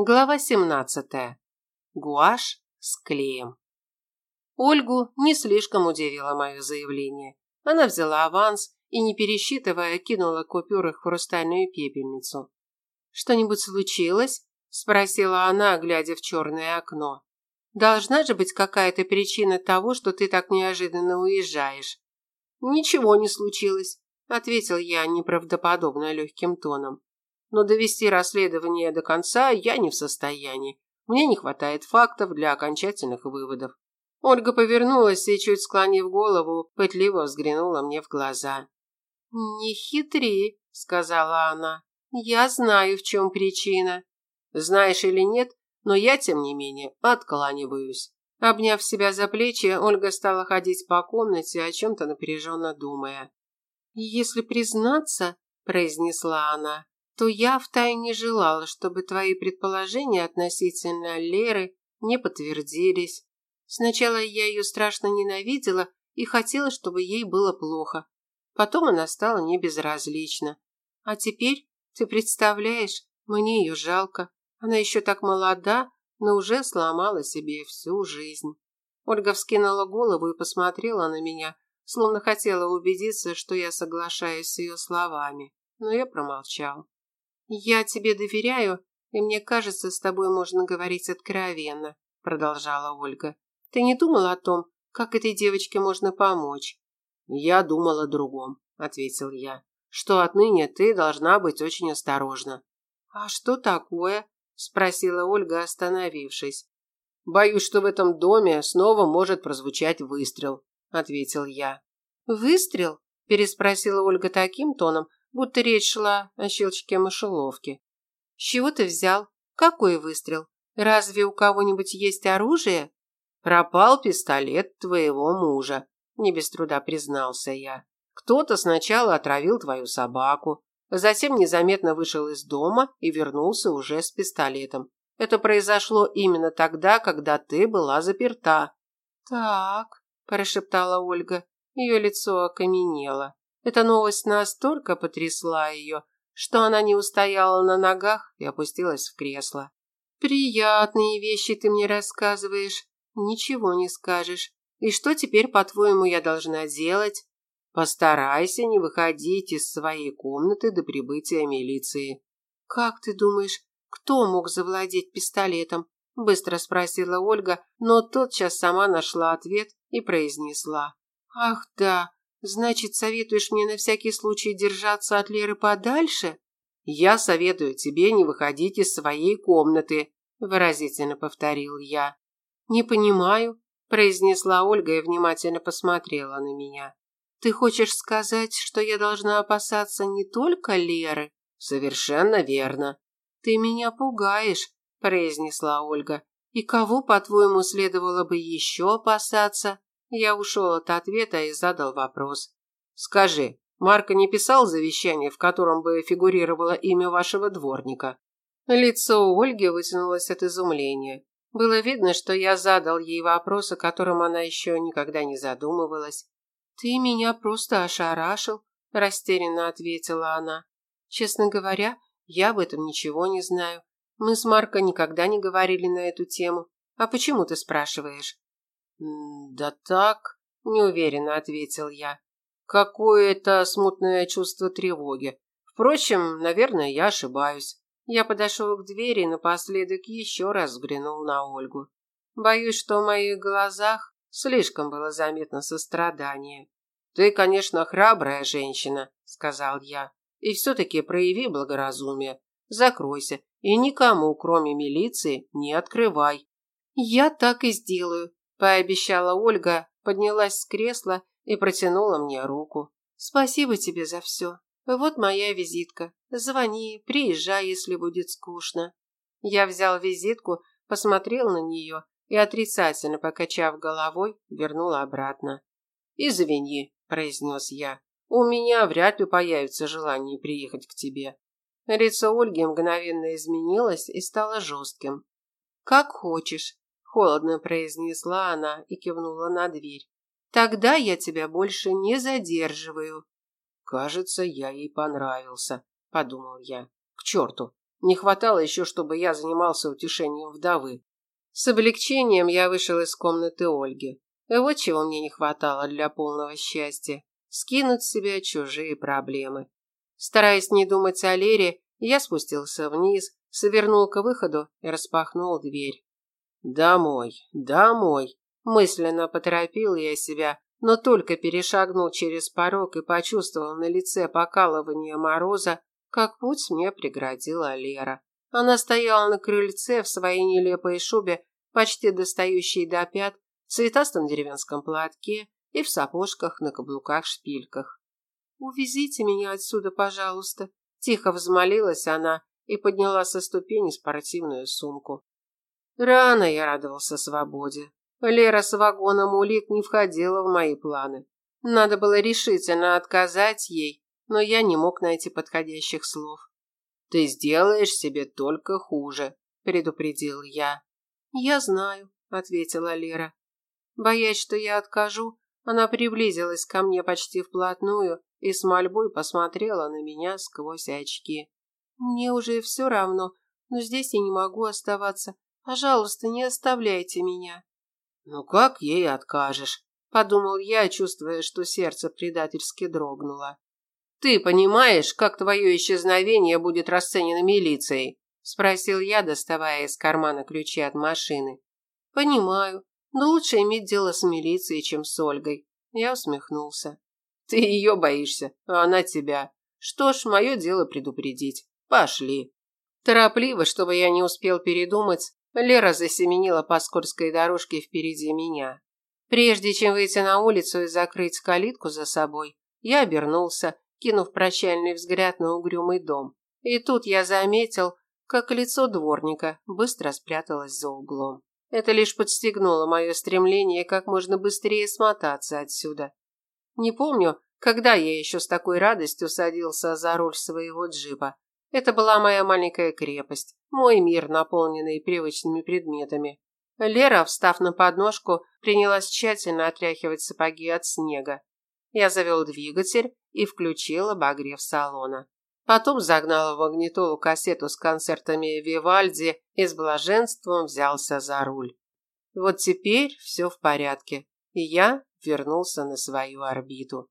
Глава 17. Гуашь с клеем. Ольгу не слишком удивило мое заявление. Она взяла аванс и, не пересчитывая, кинула купюры в хрустальную пепельницу. «Что-нибудь случилось?» – спросила она, глядя в черное окно. «Должна же быть какая-то причина того, что ты так неожиданно уезжаешь». «Ничего не случилось», – ответил я неправдоподобно легким тоном но довести расследование до конца я не в состоянии. Мне не хватает фактов для окончательных выводов. Ольга повернулась и, чуть склонив голову, пытливо взглянула мне в глаза. «Не хитри», — сказала она. «Я знаю, в чем причина». «Знаешь или нет, но я, тем не менее, откланиваюсь». Обняв себя за плечи, Ольга стала ходить по комнате, о чем-то напряженно думая. «Если признаться», – произнесла она, то я втайне желала, чтобы твои предположения относительно Леры не подтвердились. Сначала я ее страшно ненавидела и хотела, чтобы ей было плохо. Потом она стала не безразлична. А теперь, ты представляешь, мне ее жалко. Она еще так молода, но уже сломала себе всю жизнь. Ольга вскинула голову и посмотрела на меня, словно хотела убедиться, что я соглашаюсь с ее словами. Но я промолчал. «Я тебе доверяю, и мне кажется, с тобой можно говорить откровенно», продолжала Ольга. «Ты не думал о том, как этой девочке можно помочь?» «Я думал о другом», ответил я. «Что отныне ты должна быть очень осторожна». «А что такое?» спросила Ольга, остановившись. «Боюсь, что в этом доме снова может прозвучать выстрел», ответил я. «Выстрел?» переспросила Ольга таким тоном, будто речь шла о щелчке мышеловки. «С чего ты взял? Какой выстрел? Разве у кого-нибудь есть оружие?» «Пропал пистолет твоего мужа», – не без труда признался я. «Кто-то сначала отравил твою собаку, затем незаметно вышел из дома и вернулся уже с пистолетом. Это произошло именно тогда, когда ты была заперта». «Так», – прошептала Ольга. Ее лицо окаменело. Эта новость настолько потрясла ее, что она не устояла на ногах и опустилась в кресло. «Приятные вещи ты мне рассказываешь. Ничего не скажешь. И что теперь, по-твоему, я должна делать?» «Постарайся не выходить из своей комнаты до прибытия милиции». «Как ты думаешь, кто мог завладеть пистолетом?» Быстро спросила Ольга, но тотчас сама нашла ответ и произнесла. «Ах да, Значит, советуешь мне на всякий случай держаться от Леры подальше? Я советую тебе не выходить из своей комнаты, выразительно повторил я. Не понимаю, произнесла Ольга и внимательно посмотрела на меня. Ты хочешь сказать, что я должна опасаться не только Леры? Совершенно верно. Ты меня пугаешь, произнесла Ольга. И кого, по-твоему, следовало бы еще опасаться? Я ушел от ответа и задал вопрос. «Скажи, Марко не писал завещание, в котором бы фигурировало имя вашего дворника?» Лицо у Ольги вытянулось от изумления. Было видно, что я задал ей вопрос, о котором она еще никогда не задумывалась. «Ты меня просто ошарашил», – растерянно ответила она. «Честно говоря, я об этом ничего не знаю. Мы с Марко никогда не говорили на эту тему. А почему ты спрашиваешь?» «Да так», – неуверенно ответил я. «Какое-то смутное чувство тревоги. Впрочем, наверное, я ошибаюсь». Я подошел к двери и напоследок еще раз взглянул на Ольгу. Боюсь, что в моих глазах слишком было заметно сострадание. «Ты, конечно, храбрая женщина», – сказал я. «И все-таки прояви благоразумие. Закройся и никому, кроме милиции, не открывай». «Я так и сделаю», пообещала Ольга, поднялась с кресла и протянула мне руку. Спасибо тебе за все. Вот моя визитка. Звони, приезжай, если будет скучно. Я взял визитку, посмотрел на нее и, отрицательно покачав головой, вернул обратно. «Извини», – произнес я, – «у меня вряд ли появится желание приехать к тебе». Лицо Ольги мгновенно изменилось и стало жестким. «Как хочешь», холодно произнесла она и кивнула на дверь. Тогда я тебя больше не задерживаю. Кажется, я ей понравился, подумал я. К черту, Не хватало еще, чтобы я занимался утешением вдовы. С облегчением я вышел из комнаты Ольги. Вот чего мне не хватало для полного счастья. Скинуть с себя чужие проблемы. Стараясь не думать о Лере, я спустился вниз, свернул к выходу и распахнул дверь. «Домой, домой!» Мысленно поторопил я себя, но только перешагнул через порог и почувствовал на лице покалывание мороза, как путь мне преградила Лера. Она стояла на крыльце в своей нелепой шубе, почти достающей до пят, в цветастом деревенском платке и в сапожках на каблуках-шпильках. «Увезите меня отсюда, пожалуйста», – тихо взмолилась она и подняла со ступени спортивную сумку. Рано я радовался свободе. Лера с вагоном улик не входила в мои планы. Надо было решительно отказать ей, но я не мог найти подходящих слов. «Ты сделаешь себе только хуже», – предупредил я. «Я знаю», – ответила Лера. Боясь, что я откажу, она приблизилась ко мне почти вплотную и с мольбой посмотрела на меня сквозь очки. «Мне уже все равно, но здесь я не могу оставаться. Пожалуйста, не оставляйте меня». «Ну как ей откажешь?» – подумал я, чувствуя, что сердце предательски дрогнуло. «Ты понимаешь, как твое исчезновение будет расценено милицией?» – спросил я, доставая из кармана ключи от машины. «Понимаю, но лучше иметь дело с милицией, чем с Ольгой». Я усмехнулся. «Ты ее боишься, а она тебя. Что ж, мое дело предупредить. Пошли». Торопливо, чтобы я не успел передумать, Лера засеменила по скользкой дорожке впереди меня. Прежде чем выйти на улицу и закрыть калитку за собой, я обернулся, кинув прощальный взгляд на угрюмый дом. И тут я заметил, как лицо дворника быстро спряталось за углом. Это лишь подстегнуло мое стремление как можно быстрее смотаться отсюда. Не помню, когда я еще с такой радостью садился за руль своего джипа. Это была моя маленькая крепость, мой мир, наполненный привычными предметами. Лера, встав на подножку, принялась тщательно отряхивать сапоги от снега. Я завел двигатель и включил обогрев салона. Потом загнал в магнитолу кассету с концертами Вивальди и с блаженством взялся за руль. Вот теперь все в порядке, и я вернулся на свою орбиту.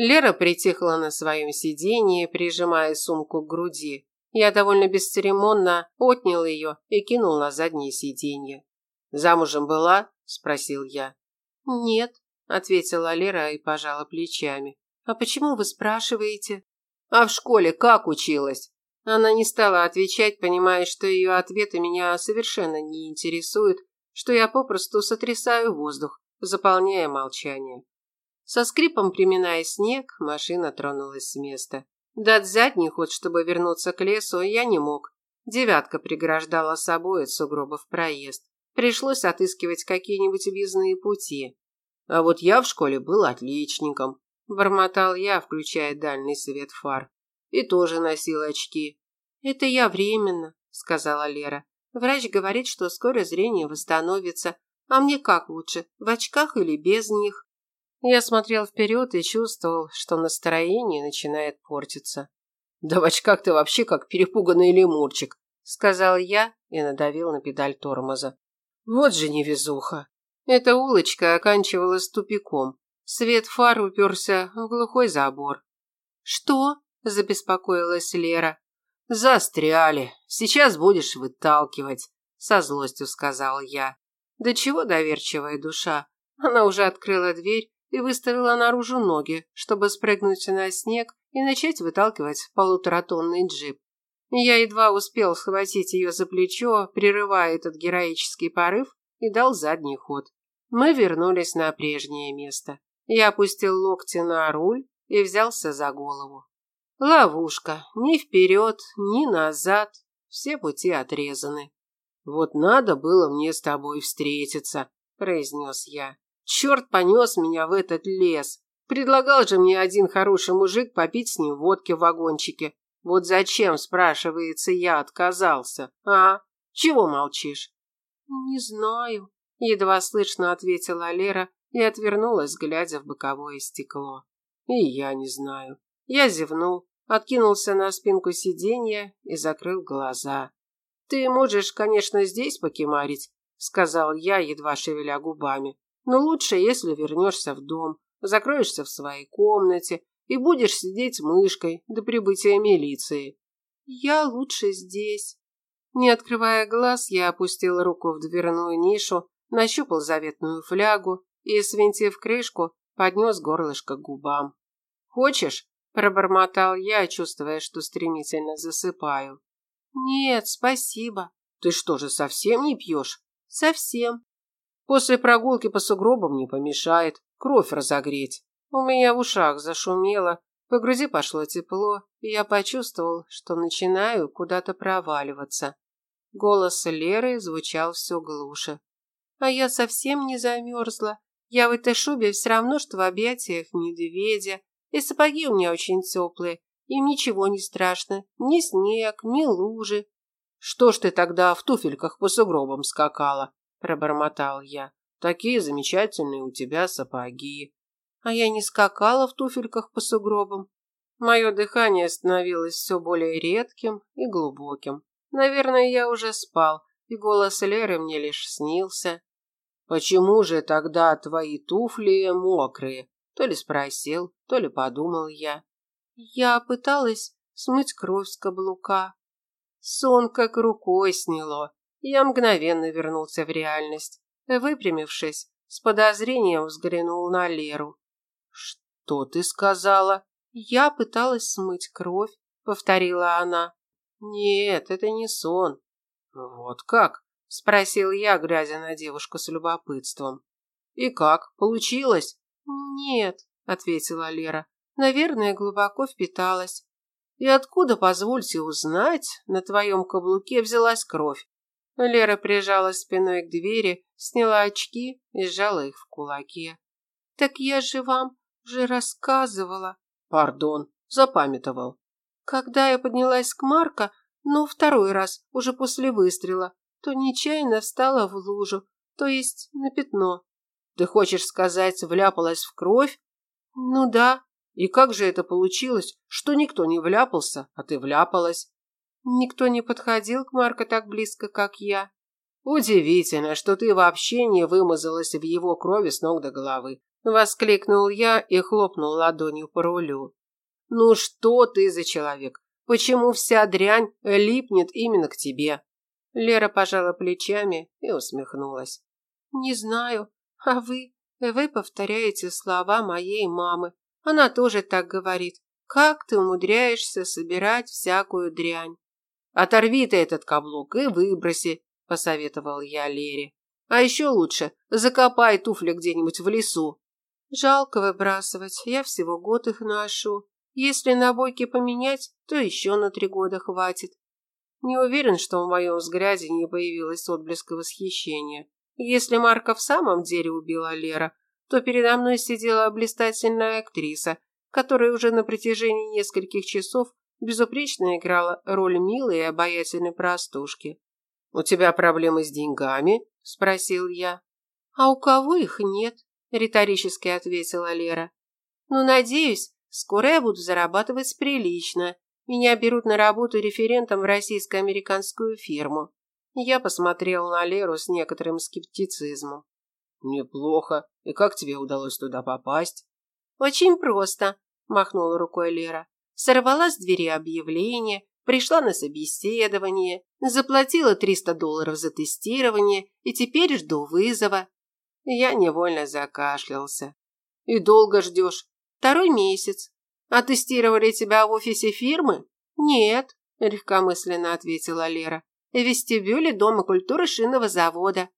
Лера притихла на своем сиденье, прижимая сумку к груди. Я довольно бесцеремонно отнял ее и кинул на заднее сиденье. «Замужем была?» – спросил я. «Нет», – ответила Лера и пожала плечами. «А почему вы спрашиваете?» «А в школе как училась?» Она не стала отвечать, понимая, что ее ответы меня совершенно не интересуют, что я попросту сотрясаю воздух, заполняя молчание. Со скрипом приминая снег, машина тронулась с места. Дать задний ход, чтобы вернуться к лесу, я не мог. Девятка преграждала собой от сугробов проезд. Пришлось отыскивать какие-нибудь объездные пути. А вот я в школе был отличником. Бормотал я, включая дальний свет фар. И тоже носил очки. «Это я временно», — сказала Лера. «Врач говорит, что скоро зрение восстановится. А мне как лучше, в очках или без них?» Я смотрел вперед и чувствовал, что настроение начинает портиться. «Да в очках ты вообще как перепуганный лемурчик», – сказал я и надавил на педаль тормоза. «Вот же невезуха». Эта улочка оканчивалась тупиком. Свет фар уперся в глухой забор. «Что?» – забеспокоилась Лера. «Застряли. Сейчас будешь выталкивать», – со злостью сказал я. «Да чего доверчивая душа?» Она уже открыла дверь и выставила наружу ноги, чтобы спрыгнуть на снег и начать выталкивать полуторатонный джип. Я едва успел схватить ее за плечо, прерывая этот героический порыв, и дал задний ход. Мы вернулись на прежнее место. Я опустил локти на руль и взялся за голову. Ловушка. Ни вперед, ни назад. Все пути отрезаны. «Вот надо было мне с тобой встретиться», – произнес я. Черт понес меня в этот лес. Предлагал же мне один хороший мужик попить с ним водки в вагончике. Вот зачем, спрашивается, я отказался, а? Чего молчишь? Не знаю, едва слышно ответила Лера и отвернулась, глядя в боковое стекло. И я не знаю. Я зевнул, откинулся на спинку сиденья и закрыл глаза. «Ты можешь, конечно, здесь покемарить», – сказал я, едва шевеля губами. «Но лучше, если вернешься в дом, закроешься в своей комнате и будешь сидеть мышкой до прибытия милиции». «Я лучше здесь». Не открывая глаз, я опустил руку в дверную нишу, нащупал заветную флягу и, свинтив крышку, поднес горлышко к губам. «Хочешь?» – пробормотал я, чувствуя, что стремительно засыпаю. «Нет, спасибо». «Ты что же, совсем не пьешь?» «Совсем». «После прогулки по сугробам не помешает. Кровь разогреть». У меня в ушах зашумело, по груди пошло тепло, и я почувствовал, что начинаю куда-то проваливаться. Голос Леры звучал все глуше. А я совсем не замерзла. Я в этой шубе все равно, что в объятиях медведя. И сапоги у меня очень теплые. Им ничего не страшно. Ни снег, ни лужи. Что ж ты тогда в туфельках по сугробам скакала? Пробормотал я. Такие замечательные у тебя сапоги. А я не скакала в туфельках по сугробам. Мое дыхание становилось все более редким и глубоким. Наверное, я уже спал, и голос Леры мне лишь снился. «Почему же тогда твои туфли мокрые?» То ли спросил, то ли подумал я. Я пыталась смыть кровь с каблука. Сон как рукой сняло. Я мгновенно вернулся в реальность. Выпрямившись, с подозрением взглянул на Леру. «Что ты сказала?» «Я пыталась смыть кровь», — повторила она. «Нет, это не сон». «Вот как?» – спросил я, глядя на девушку с любопытством. «И как? Получилось?» «Нет», – ответила Лера. «Наверное, глубоко впиталась». «И откуда, позвольте узнать, на твоем каблуке взялась кровь?» Лера прижала спиной к двери, сняла очки и сжала их в кулаке. «Так я же вам уже рассказывала». «Пардон, запамятовал». Когда я поднялась к Марка, но второй раз, уже после выстрела, то нечаянно встала в лужу, то есть на пятно. Ты хочешь сказать, вляпалась в кровь? Ну да. И как же это получилось, что никто не вляпался, а ты вляпалась? Никто не подходил к Марко так близко, как я. Удивительно, что ты вообще не вымазалась в его крови с ног до головы. Воскликнул я и хлопнул ладонью по рулю. Ну что ты за человек? Почему вся дрянь липнет именно к тебе? Лера пожала плечами и усмехнулась. Не знаю, а вы? Вы повторяете слова моей мамы. Она тоже так говорит. Как ты умудряешься собирать всякую дрянь? Оторви ты этот каблук и выброси, посоветовал я Лере. А еще лучше закопай туфли где-нибудь в лесу. Жалко выбрасывать, я всего год их ношу. Если набойки поменять, то еще на три года хватит. Не уверен, что в моем взгляде не появилось отблеска восхищения. Если Марка в самом деле убила Лера, то передо мной сидела блистательная актриса, которая уже на протяжении нескольких часов безупречно играла роль милой и обаятельной простушки. «У тебя проблемы с деньгами?» – спросил я. «А у кого их нет?» – риторически ответила Лера. «Ну, надеюсь, Скоро я буду зарабатывать прилично. Меня берут на работу референтом в российско-американскую фирму. Я посмотрел на Леру с некоторым скептицизмом. Неплохо. И как тебе удалось туда попасть? Очень просто, махнула рукой Лера. Сорвала с двери объявление, пришла на собеседование, заплатила 300 долларов за тестирование и теперь жду вызова. Я невольно закашлялся. И долго ждешь? Второй месяц. А тестировали тебя в офисе фирмы? Нет, легкомысленно ответила Лера. В вестибюле Дома культуры шинного завода.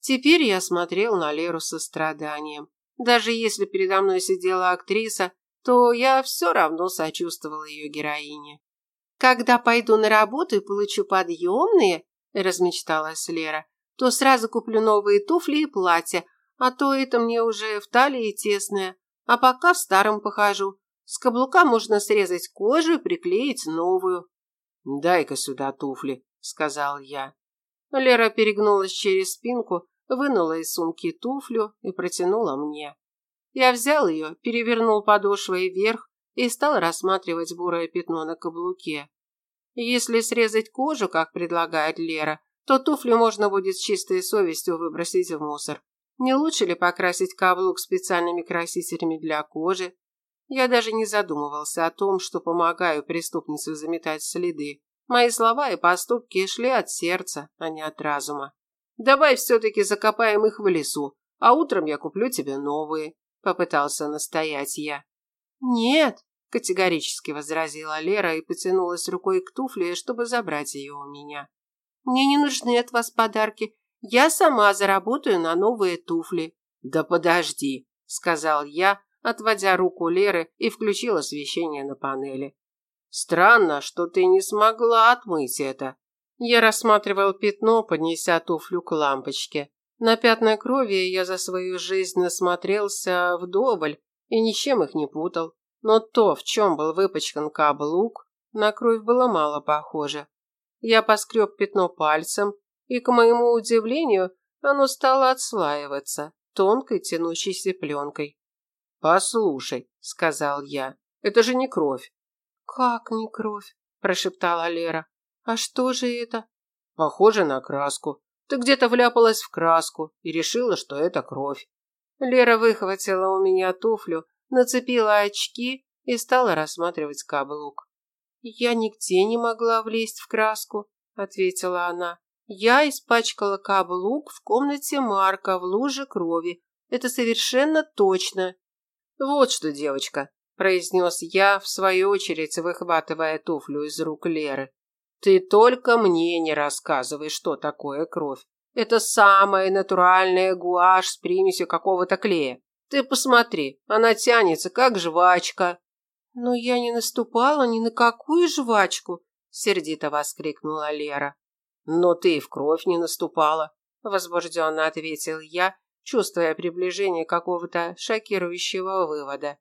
Теперь я смотрел на Леру со страданием. Даже если передо мной сидела актриса, то я все равно сочувствовал ее героине. «Когда пойду на работу и получу подъемные», – размечталась Лера, – «то сразу куплю новые туфли и платья, а то это мне уже в талии тесное. А пока в старом похожу. С каблука можно срезать кожу и приклеить новую. «Дай-ка сюда туфли», — сказал я. Лера перегнулась через спинку, вынула из сумки туфлю и протянула мне. Я взял ее, перевернул подошвой вверх и стал рассматривать бурое пятно на каблуке. Если срезать кожу, как предлагает Лера, то туфли можно будет с чистой совестью выбросить в мусор. Не лучше ли покрасить каблук специальными красителями для кожи? Я даже не задумывался о том, что помогаю преступнице заметать следы. Мои слова и поступки шли от сердца, а не от разума. Давай все-таки закопаем их в лесу, а утром я куплю тебе новые, попытался настоять я. Нет, категорически возразила Лера и потянулась рукой к туфле, чтобы забрать ее у меня. Мне не нужны от вас подарки. Я сама заработаю на новые туфли. Да подожди, сказал я, отводя руку Леры и включил освещение на панели. Странно, что ты не смогла отмыть это. Я рассматривал пятно, поднеся туфлю к лампочке. На пятна крови я за свою жизнь насмотрелся вдоволь и ничем их не путал. Но то, в чем был выпачкан каблук, на кровь было мало похоже. Я поскреб пятно пальцем, и, к моему удивлению, оно стало отслаиваться тонкой тянущейся пленкой. «Послушай», — сказал я, — «это же не кровь». «Как не кровь?» – прошептала Лера. «А что же это?» «Похоже на краску. Ты где-то вляпалась в краску и решила, что это кровь». Лера выхватила у меня туфлю, нацепила очки и стала рассматривать каблук. «Я нигде не могла влезть в краску», – ответила она. «Я испачкала каблук в комнате Марка в луже крови. Это совершенно точно». «Вот что, девочка», – произнес я, в свою очередь выхватывая туфлю из рук Леры. «Ты только мне не рассказывай, что такое кровь. Это самая натуральная гуашь с примесью какого-то клея. Ты посмотри, она тянется, как жвачка. Но я не наступала ни на какую жвачку, сердито воскликнула Лера. Но ты в кровь не наступала, возбужденно ответил я, чувствуя приближение какого-то шокирующего вывода.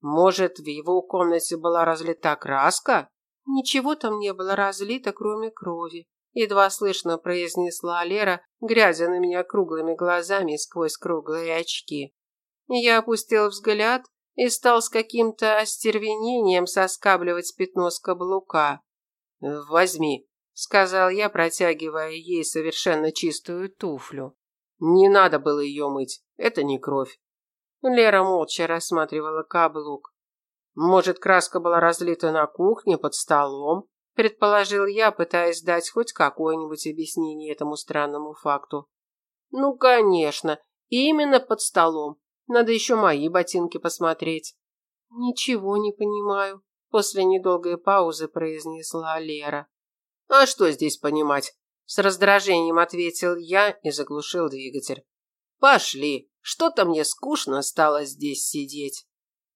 Может, в его комнате была разлита краска? Ничего там не было разлито, кроме крови. Едва слышно произнесла Лера, глядя на меня круглыми глазами сквозь круглые очки. Я опустил взгляд и стал с каким-то остервенением соскабливать пятно с каблука. «Возьми», — сказал я, протягивая ей совершенно чистую туфлю. «Не надо было ее мыть, это не кровь». Лера молча рассматривала каблук. «Может, краска была разлита на кухне под столом?» предположил я, пытаясь дать хоть какое-нибудь объяснение этому странному факту. Ну, конечно, именно под столом. Надо еще мои ботинки посмотреть. Ничего не понимаю, после недолгой паузы произнесла Лера. А что здесь понимать? С раздражением ответил я и заглушил двигатель. Пошли, что-то мне скучно стало здесь сидеть.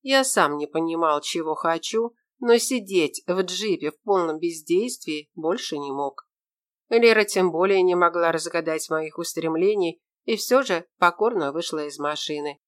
Я сам не понимал, чего хочу, но сидеть в джипе в полном бездействии больше не мог. Лера тем более не могла разгадать моих устремлений и все же покорно вышла из машины.